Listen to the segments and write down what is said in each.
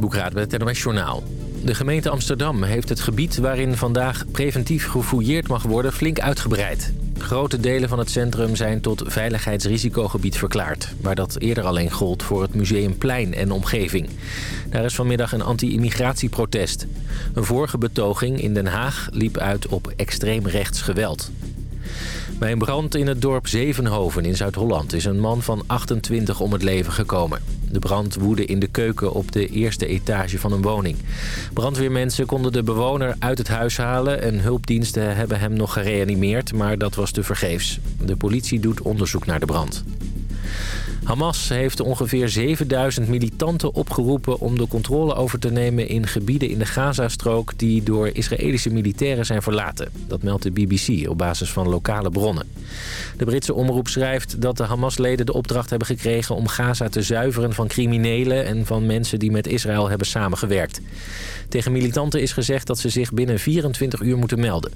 Boekraad met het NOS Journaal. De gemeente Amsterdam heeft het gebied waarin vandaag preventief gefouilleerd mag worden flink uitgebreid. Grote delen van het centrum zijn tot veiligheidsrisicogebied verklaard... waar dat eerder alleen gold voor het Museumplein en omgeving. Daar is vanmiddag een anti-immigratieprotest. Een vorige betoging in Den Haag liep uit op extreem rechts geweld. Bij een brand in het dorp Zevenhoven in Zuid-Holland is een man van 28 om het leven gekomen. De brand woedde in de keuken op de eerste etage van een woning. Brandweermensen konden de bewoner uit het huis halen... en hulpdiensten hebben hem nog gereanimeerd, maar dat was tevergeefs. De politie doet onderzoek naar de brand. Hamas heeft ongeveer 7000 militanten opgeroepen om de controle over te nemen in gebieden in de Gazastrook die door Israëlische militairen zijn verlaten. Dat meldt de BBC op basis van lokale bronnen. De Britse omroep schrijft dat de Hamas-leden de opdracht hebben gekregen om Gaza te zuiveren van criminelen en van mensen die met Israël hebben samengewerkt. Tegen militanten is gezegd dat ze zich binnen 24 uur moeten melden.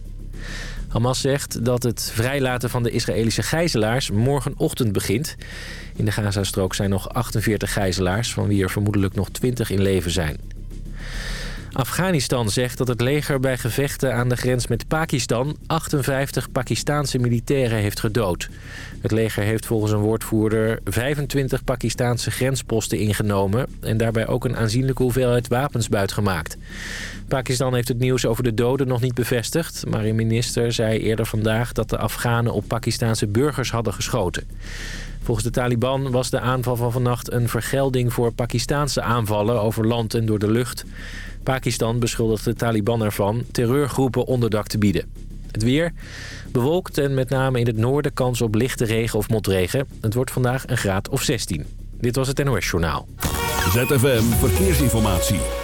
Hamas zegt dat het vrijlaten van de Israëlische gijzelaars morgenochtend begint. In de Gazastrook zijn nog 48 gijzelaars, van wie er vermoedelijk nog 20 in leven zijn. Afghanistan zegt dat het leger bij gevechten aan de grens met Pakistan 58 Pakistaanse militairen heeft gedood. Het leger heeft volgens een woordvoerder 25 Pakistaanse grensposten ingenomen en daarbij ook een aanzienlijke hoeveelheid wapens buitgemaakt. Pakistan heeft het nieuws over de doden nog niet bevestigd, maar een minister zei eerder vandaag dat de Afghanen op Pakistaanse burgers hadden geschoten. Volgens de Taliban was de aanval van vannacht een vergelding voor Pakistaanse aanvallen over land en door de lucht. Pakistan beschuldigt de Taliban ervan terreurgroepen onderdak te bieden. Het weer bewolkt en met name in het noorden kans op lichte regen of motregen. Het wordt vandaag een graad of 16. Dit was het NOS Journaal. ZFM Verkeersinformatie.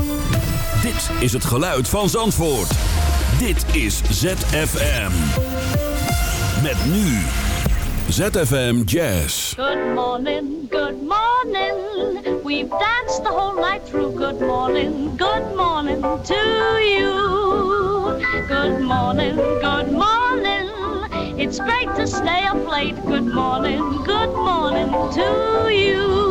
Dit is het geluid van Zandvoort. Dit is ZFM. Met nu. ZFM Jazz. Good morning, good morning. We've danced the whole night through. Good morning, good morning to you. Good morning, good morning. It's great to stay up late. Good morning, good morning to you.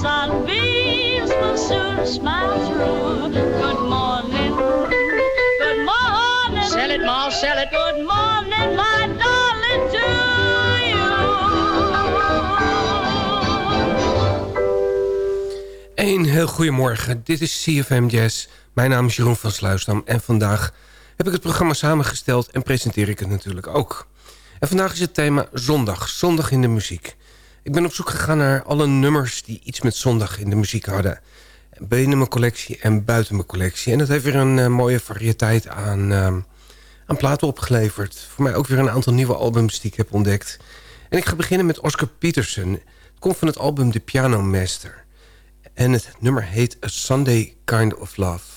Sunbeams will soon smile through. Good morning, good morning. Sell it, Ma, sell it. Good morning, my darling, to you. Een heel goedemorgen. Dit is CFM Jazz. Mijn naam is Jeroen van Sluisdam en vandaag heb ik het programma samengesteld en presenteer ik het natuurlijk ook. En vandaag is het thema zondag, zondag in de muziek. Ik ben op zoek gegaan naar alle nummers die iets met zondag in de muziek hadden. Binnen mijn collectie en buiten mijn collectie. En dat heeft weer een uh, mooie variëteit aan, uh, aan platen opgeleverd. Voor mij ook weer een aantal nieuwe albums die ik heb ontdekt. En ik ga beginnen met Oscar Peterson. Het komt van het album The Piano Master. En het nummer heet A Sunday Kind of Love.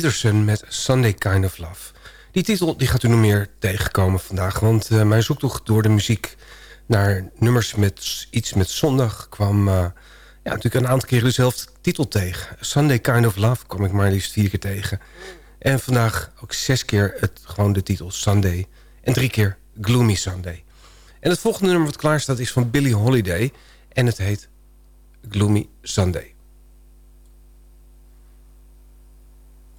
Peterson met Sunday Kind of Love. Die titel die gaat u nog meer tegenkomen vandaag. Want uh, mijn zoektocht door de muziek naar nummers met iets met zondag... kwam uh, ja, natuurlijk een aantal keer dezelfde titel tegen. Sunday Kind of Love kwam ik maar liefst vier keer tegen. En vandaag ook zes keer het, gewoon de titel Sunday. En drie keer Gloomy Sunday. En het volgende nummer wat klaar staat is van Billie Holiday. En het heet Gloomy Sunday.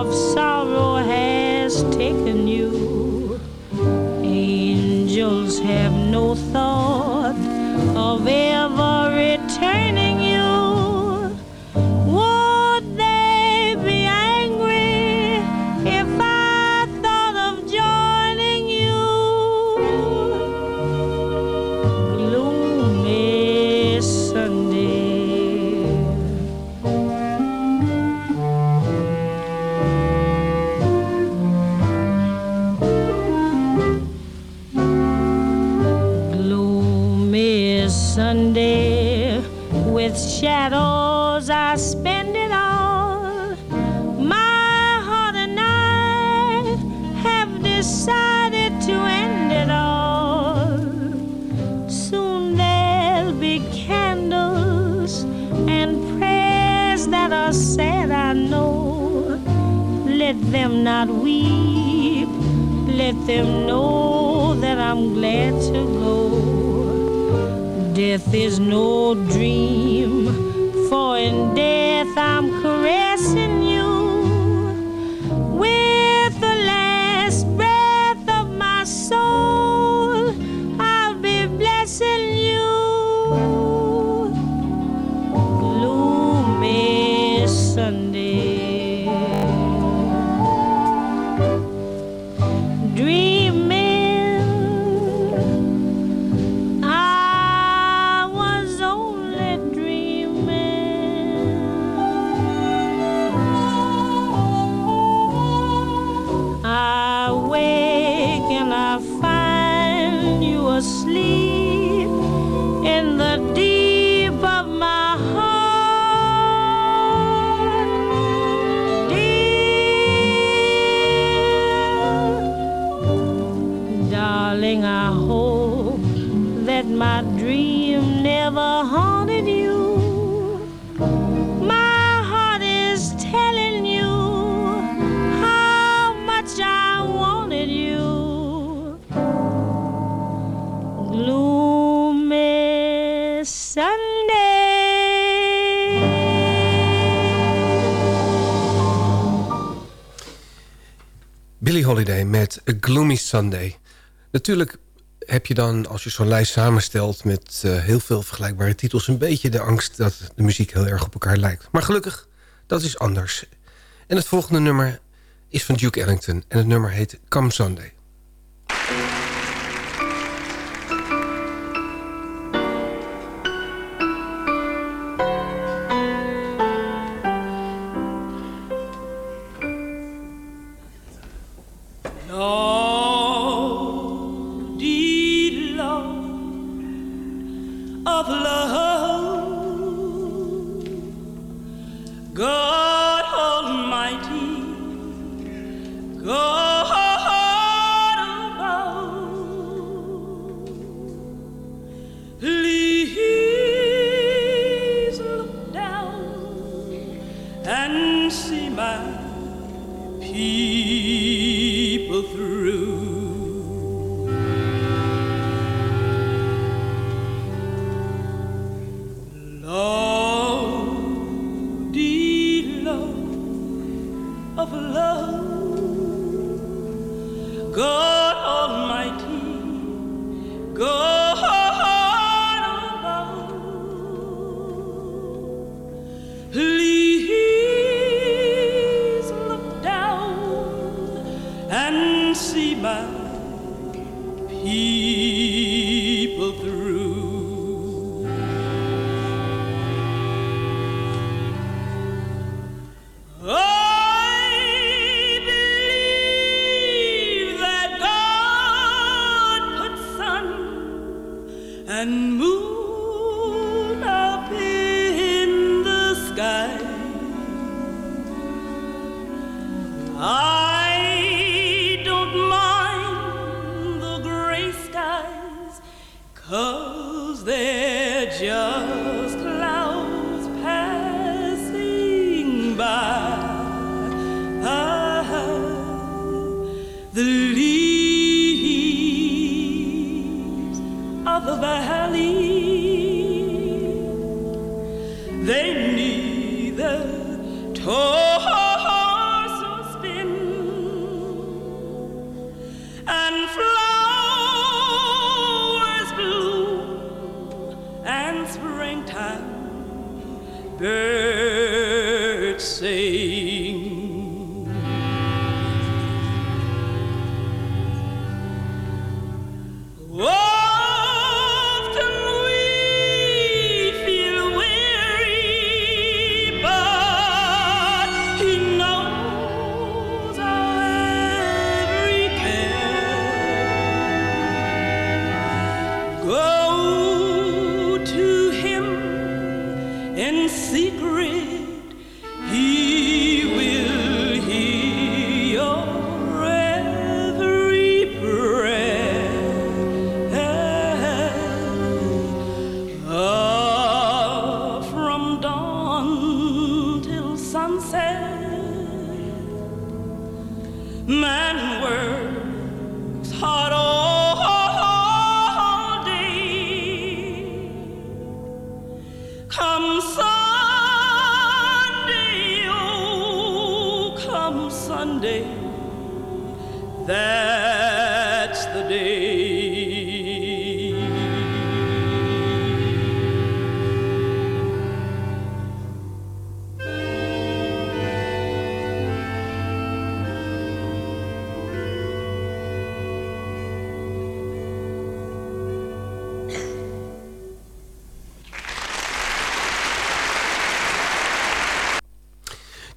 shadows I spend it all. My heart and I I hope that my dream never haunted you. My heart is telling you how much I wanted you. Gloomy Sunday. Billy Holiday met A Gloomy Sunday. Natuurlijk heb je dan, als je zo'n lijst samenstelt... met eh, heel veel vergelijkbare titels... een beetje de angst dat de muziek heel erg op elkaar lijkt. Maar gelukkig, dat is anders. En het volgende nummer is van Duke Ellington. En het nummer heet Come Sunday. He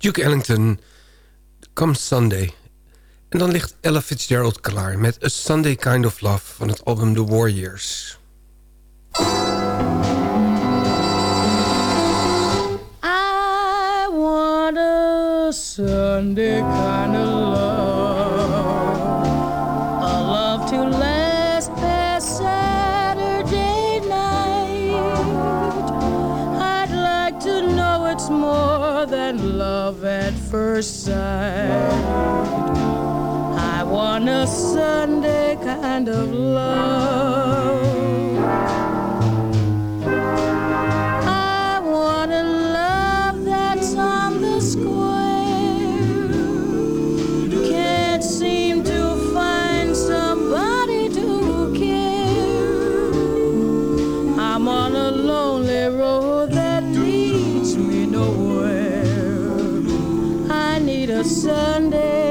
Duke Ellington, Come Sunday. En dan ligt Ella Fitzgerald klaar met A Sunday Kind of Love van het album The Warriors. I want a Sunday kind of love, sight. I want a Sunday kind of love. I want a love that's on the square. Can't seem to find somebody to care. I'm on a lonely road that leads me nowhere. I need a Sunday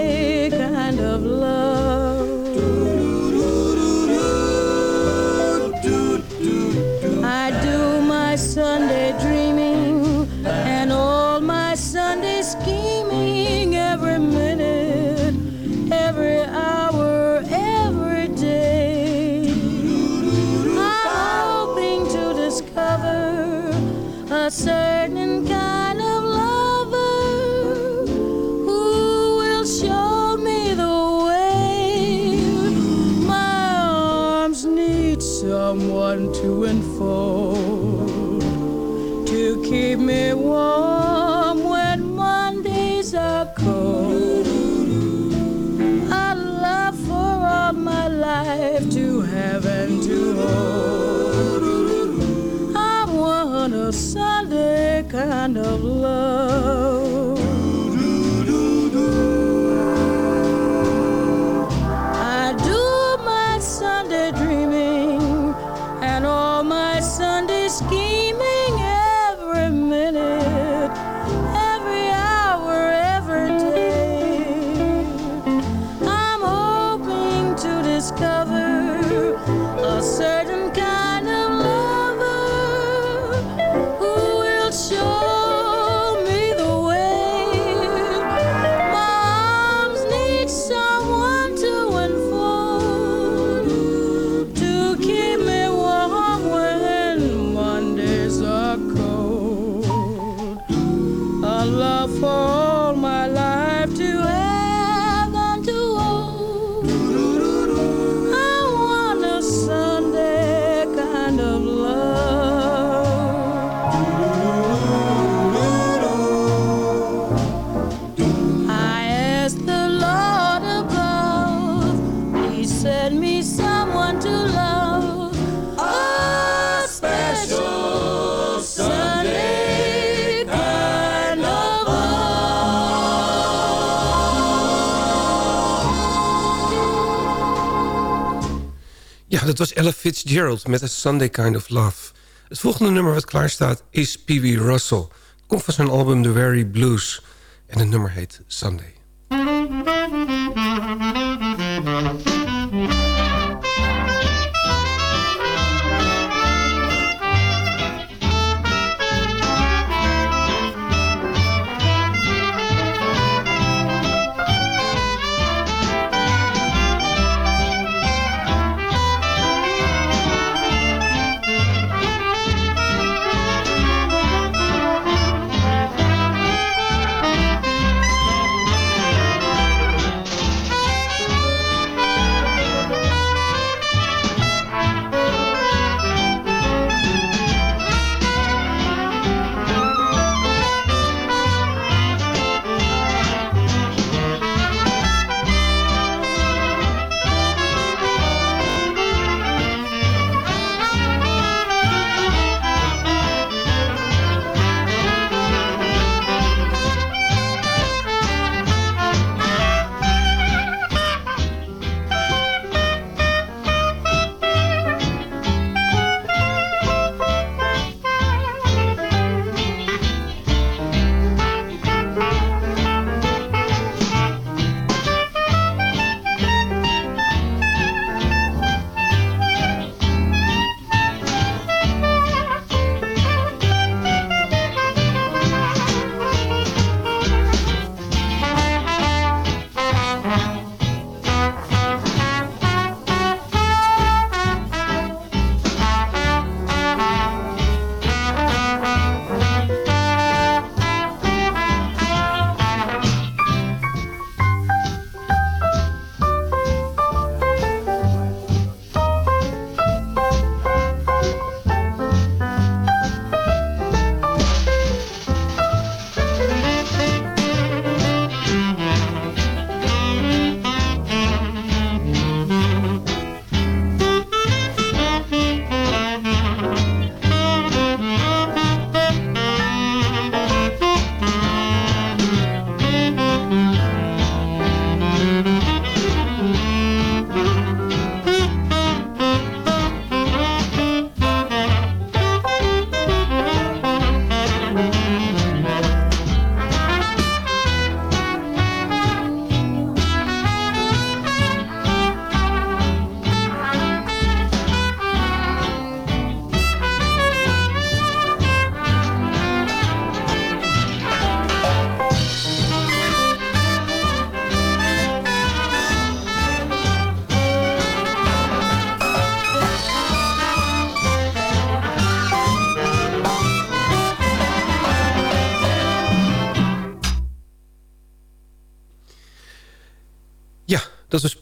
dat was Ella Fitzgerald met A Sunday Kind of Love. Het volgende nummer wat klaar staat is Wee Russell. Het komt van zijn album The Very Blues. En het nummer heet Sunday.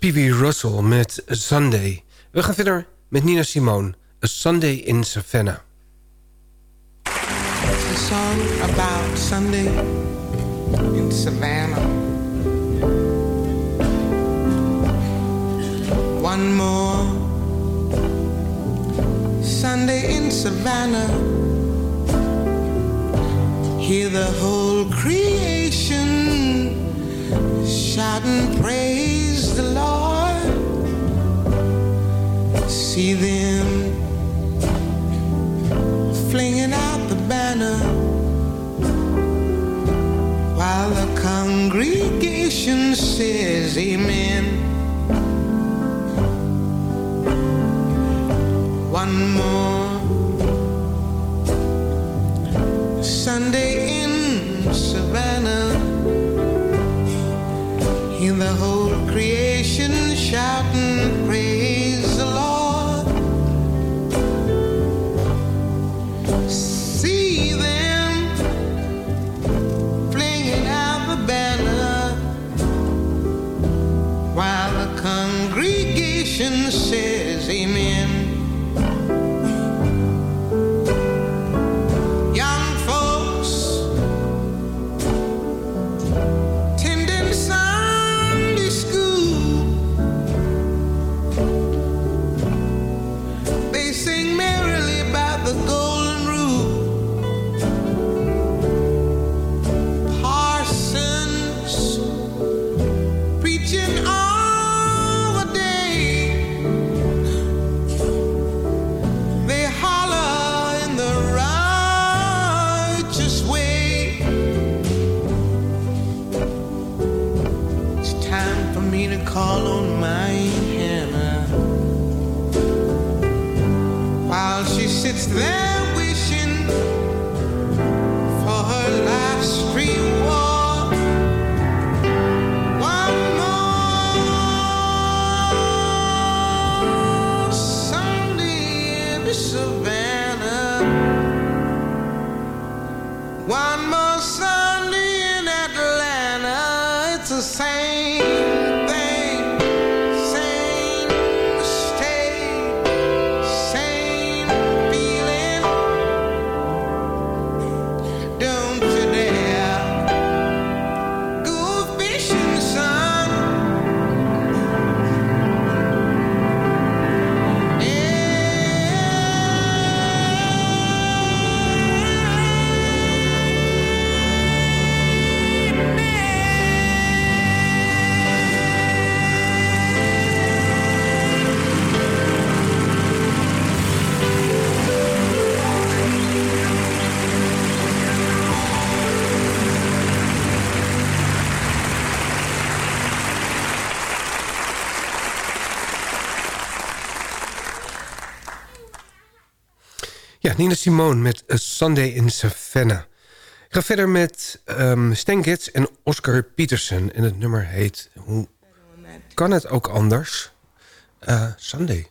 Pee Russell met Sunday. We gaan verder met Nina Simone. A Sunday in Savannah. It's a song about Sunday in Savannah. One more Sunday in Savannah. Hear the whole creation shout and praise the Lord. See them flinging out the banner while the congregation says amen. One more Sunday call on my Hannah while she sits there Nina Simone met Sunday in Savannah. Ik ga verder met um, en Oscar Peterson. En het nummer heet... Hoe kan het ook anders? Uh, Sunday.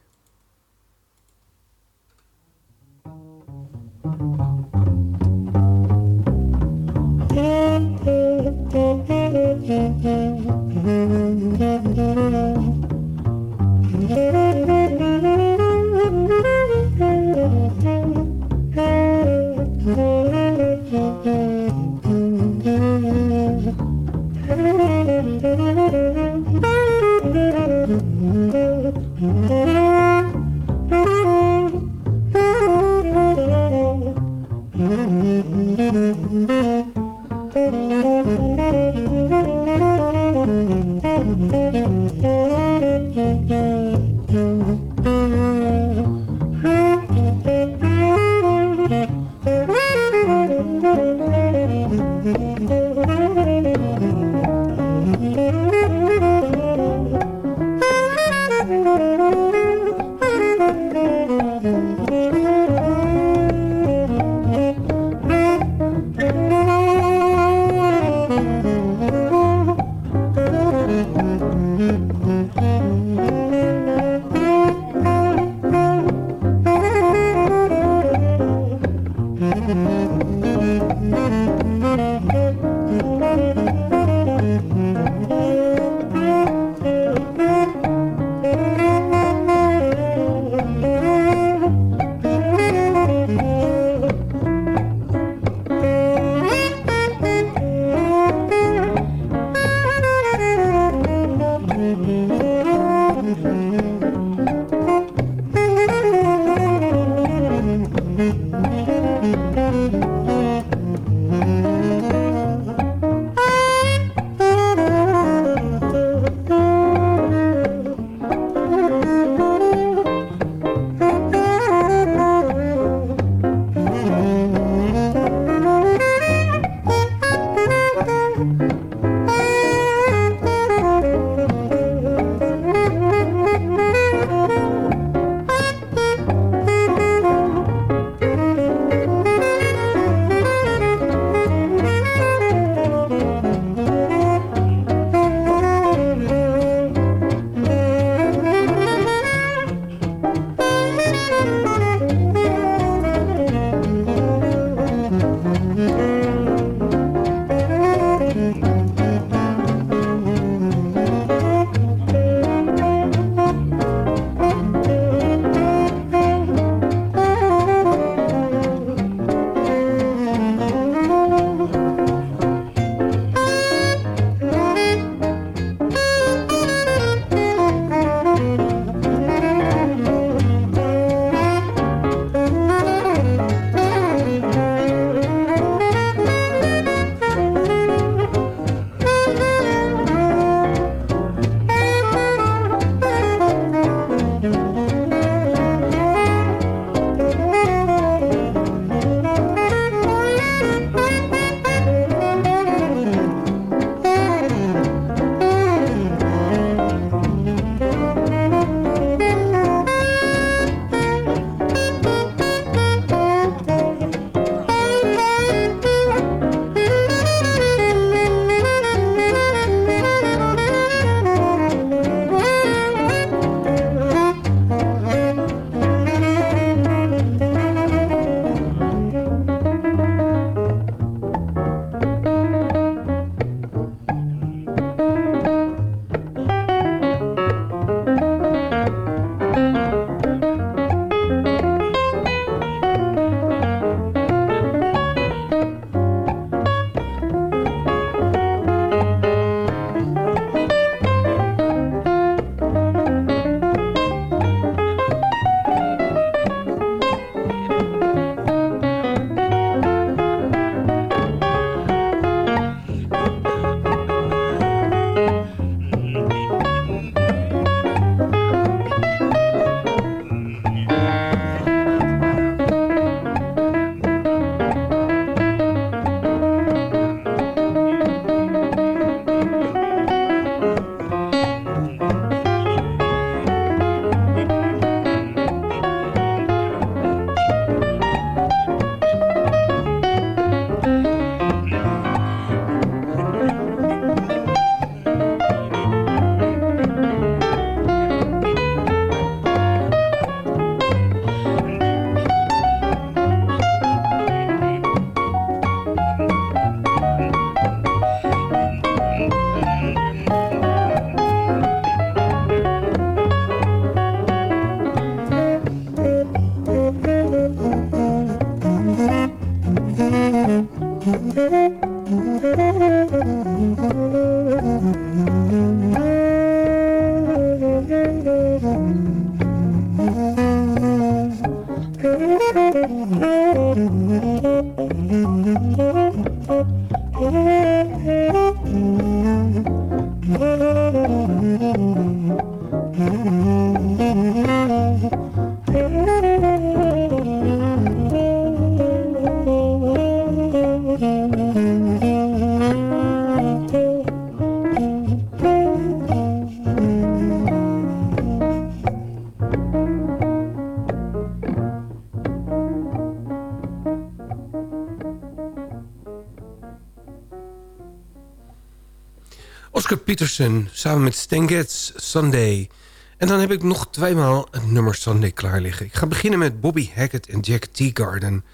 Peterson samen met Stan Sunday. En dan heb ik nog tweemaal het nummer Sunday klaar liggen. Ik ga beginnen met Bobby Hackett en Jack Teagarden.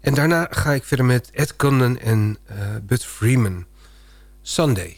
En daarna ga ik verder met Ed Condon en uh, Bud Freeman. Sunday.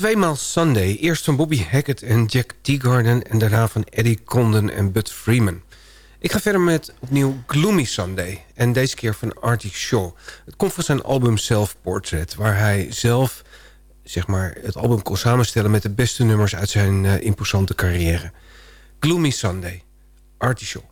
Tweemaal Sunday. Eerst van Bobby Hackett en Jack Teagarden... en daarna van Eddie Condon en Bud Freeman. Ik ga verder met opnieuw Gloomy Sunday. En deze keer van Artie Shaw. Het komt van zijn album Self Portrait... waar hij zelf zeg maar, het album kon samenstellen... met de beste nummers uit zijn uh, imposante carrière. Gloomy Sunday, Artie Shaw.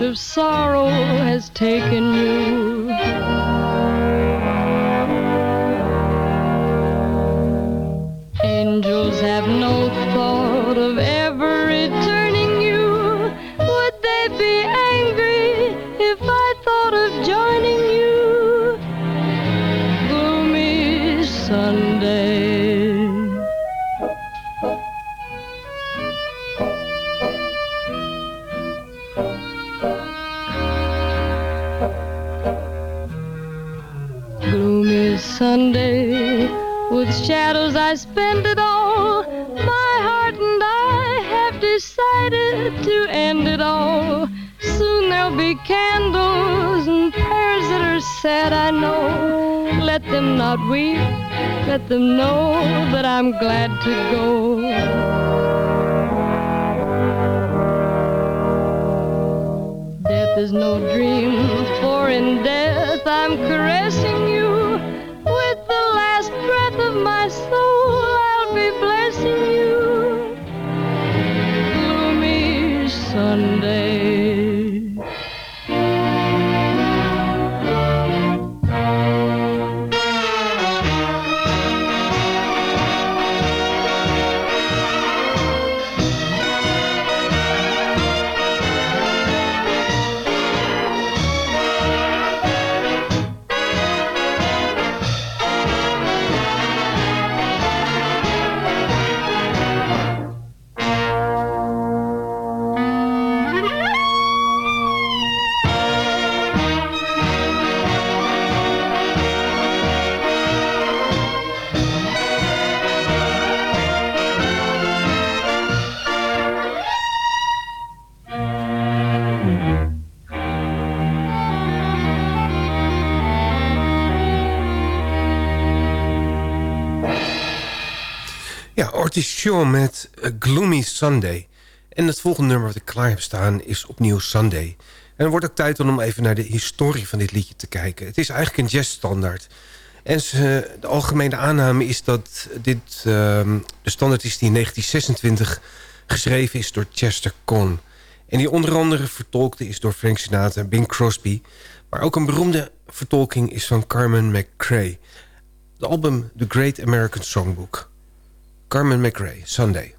Of sorrow Curtis Shaw met Gloomy Sunday. En het volgende nummer wat ik klaar heb staan is opnieuw Sunday. En het wordt ook tijd om even naar de historie van dit liedje te kijken. Het is eigenlijk een jazzstandaard. En de algemene aanname is dat dit um, de standaard is die in 1926 geschreven is door Chester Con. En die onder andere vertolkte is door Frank Sinatra en Bing Crosby. Maar ook een beroemde vertolking is van Carmen McRae. De album The Great American Songbook. Carmen McRae, Sunday.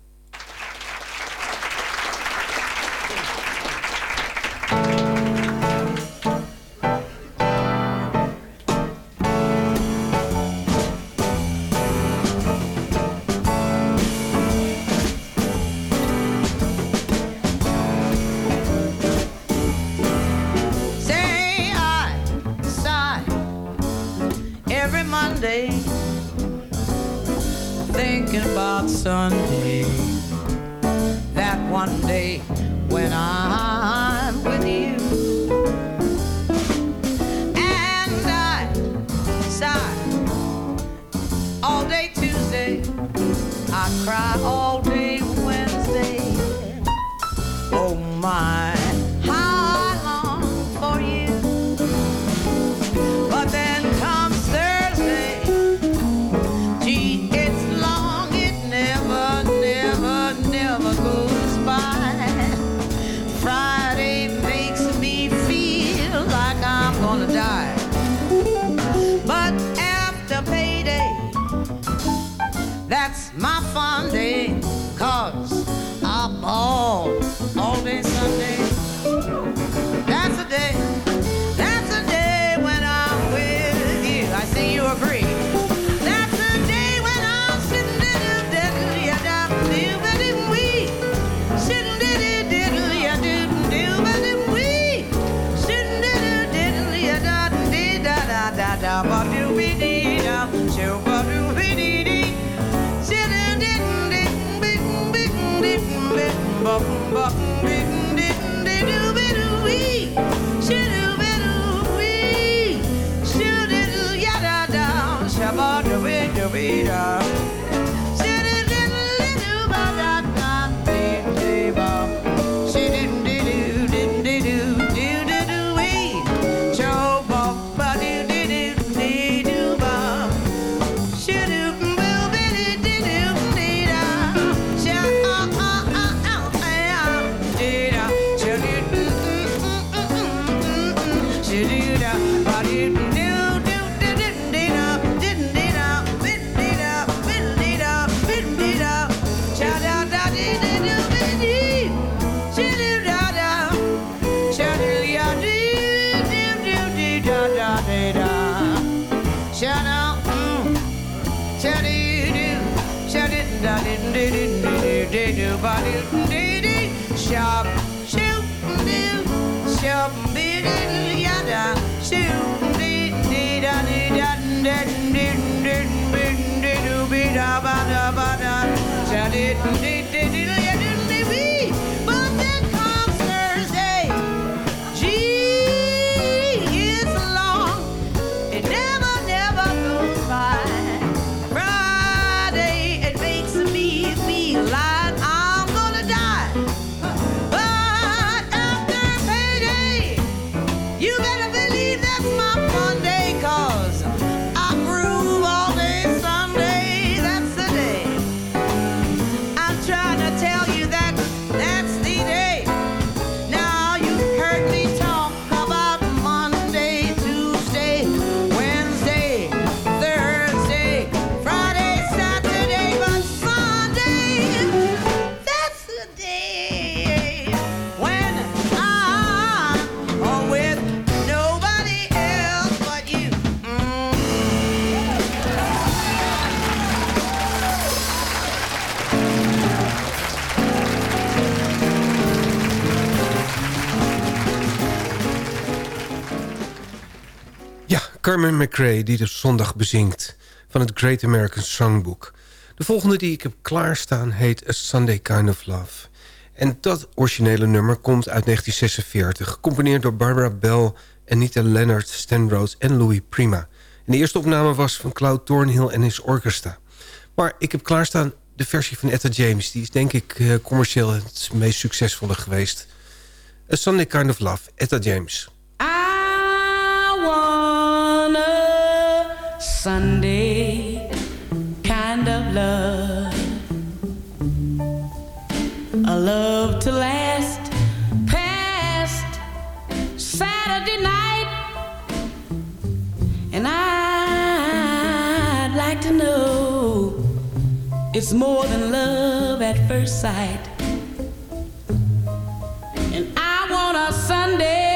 did Carmen McRae die de zondag bezingt van het Great American Songbook. De volgende die ik heb klaarstaan heet A Sunday Kind of Love. En dat originele nummer komt uit 1946... gecomponeerd door Barbara Bell, Anita Leonard, Stanrose en Louis Prima. En de eerste opname was van Cloud Thornhill en his orchestra. Maar ik heb klaarstaan de versie van Etta James. Die is denk ik eh, commercieel het meest succesvolle geweest. A Sunday Kind of Love, Etta James. Sunday kind of love. A love to last past Saturday night. And I'd like to know it's more than love at first sight. And I want a Sunday.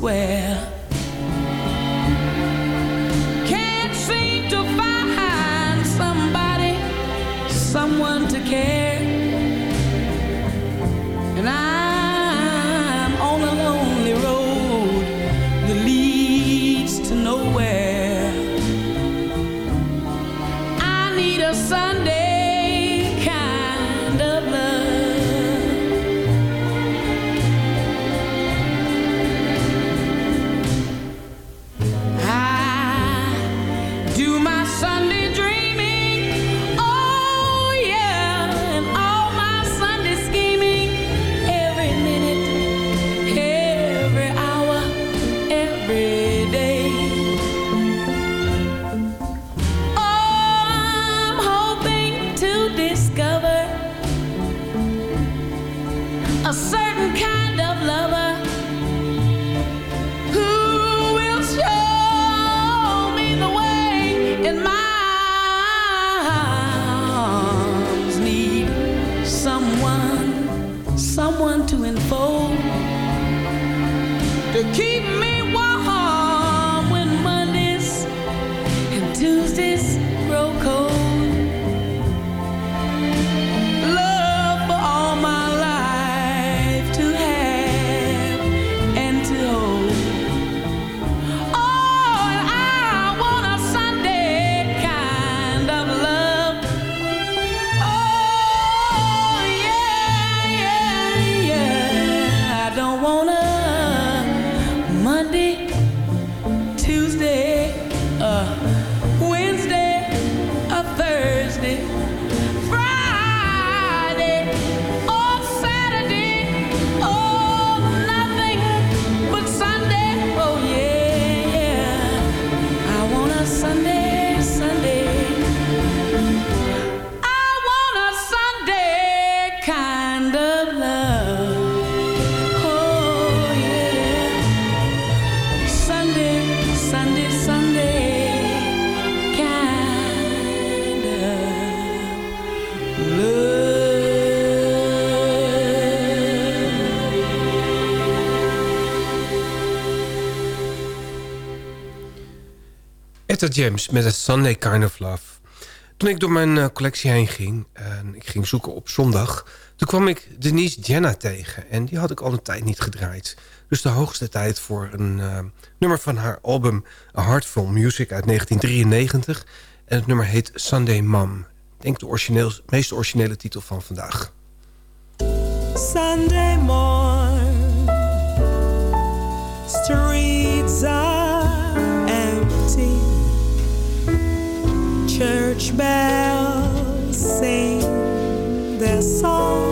where James met A Sunday Kind of Love. Toen ik door mijn uh, collectie heen ging en ik ging zoeken op zondag... toen kwam ik Denise Jenna tegen en die had ik al een tijd niet gedraaid. Dus de hoogste tijd voor een uh, nummer van haar album A Heartful Music uit 1993. En het nummer heet Sunday Mom. Denk de origineel, meest originele titel van vandaag. Sunday morn bells sing their song.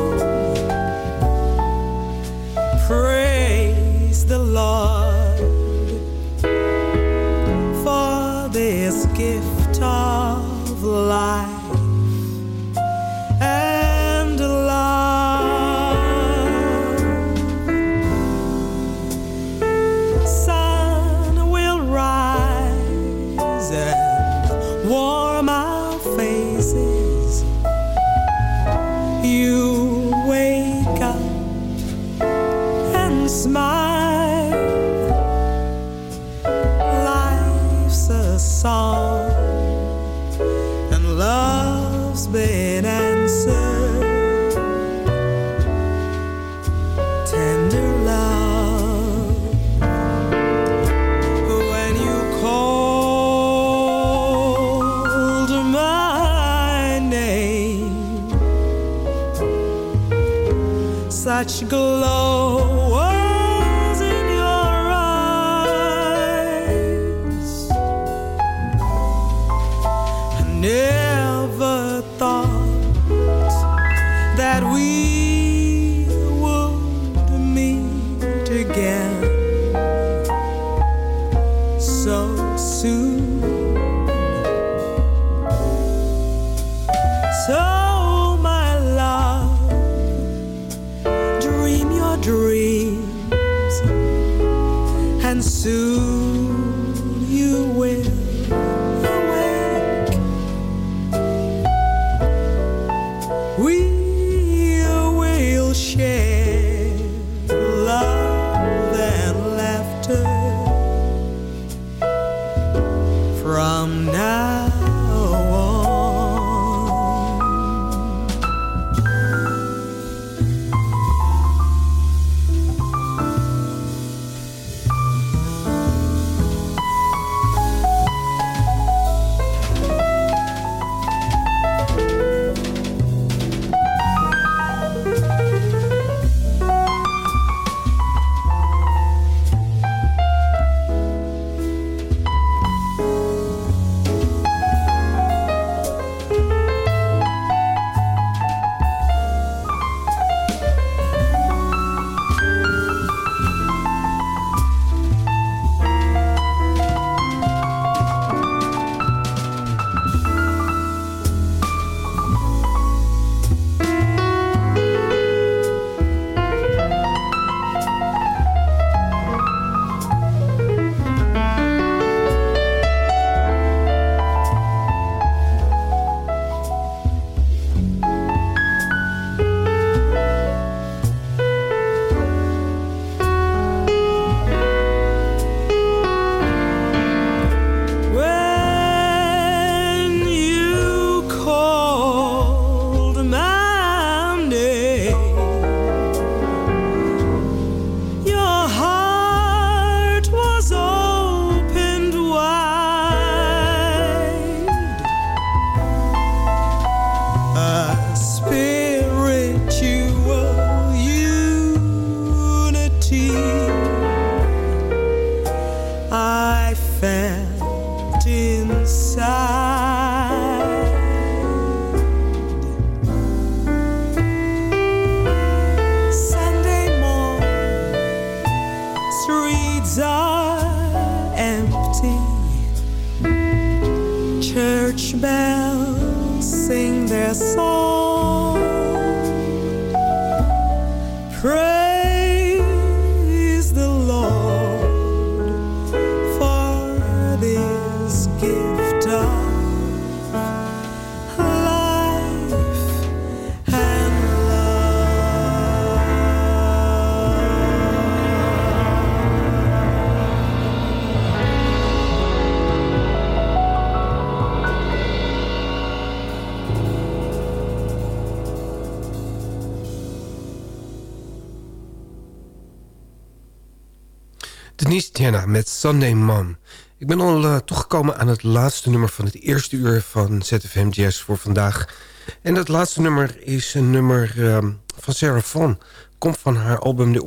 Met Sunday Mom. Ik ben al uh, toegekomen aan het laatste nummer van het eerste uur van ZFM Jazz voor vandaag. En dat laatste nummer is een nummer uh, van Sarah Vaughan. Komt van haar album The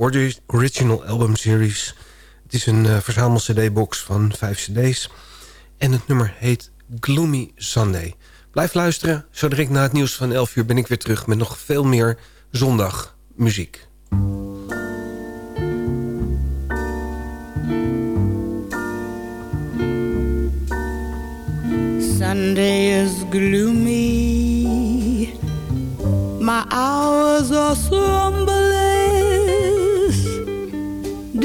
Original Album Series. Het is een uh, verzamel-cd-box van vijf cd's. En het nummer heet Gloomy Sunday. Blijf luisteren. Zo direct na het nieuws van 11 uur ben ik weer terug... met nog veel meer zondag Sunday is gloomy. My hours are slumberless.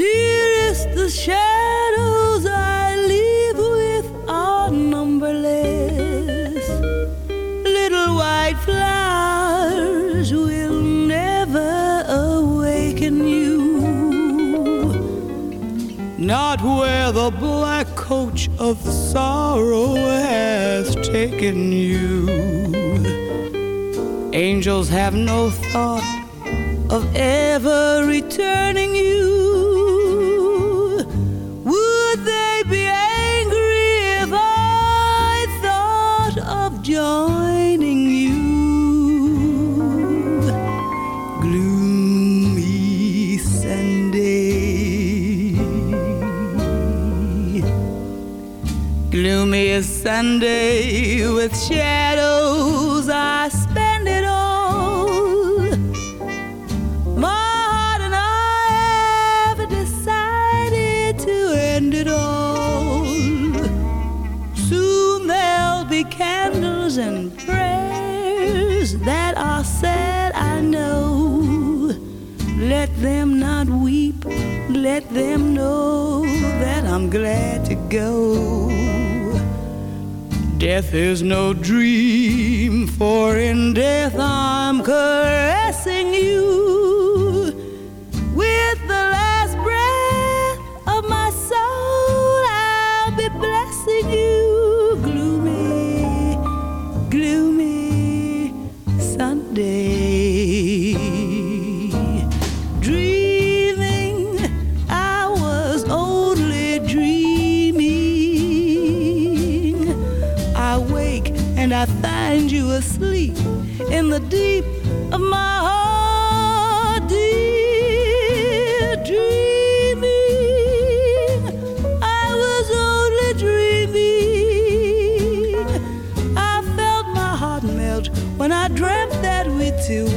Dearest, the shadows I leave with are numberless. Little white flowers will never awaken you. Not where the black coach of sorrow has taken you. Angels have no thought of ever returning you. Sunday with shadows. I spend it all. Heart and I have decided to end it all. Soon there'll be candles and prayers that are said, I know. Let them not weep, let them know that I'm glad to go. Death is no dream, for in death I'm caressing I find you asleep in the deep of my heart, dear. Dreaming, I was only dreaming. I felt my heart melt when I dreamt that we two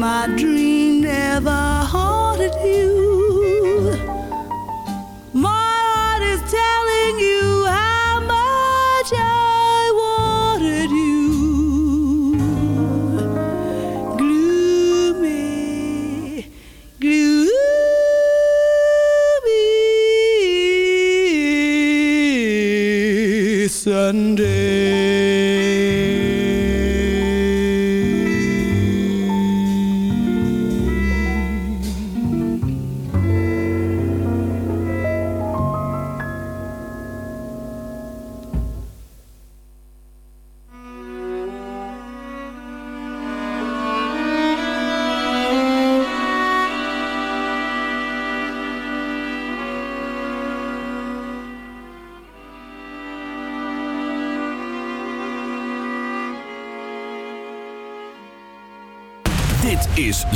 my dream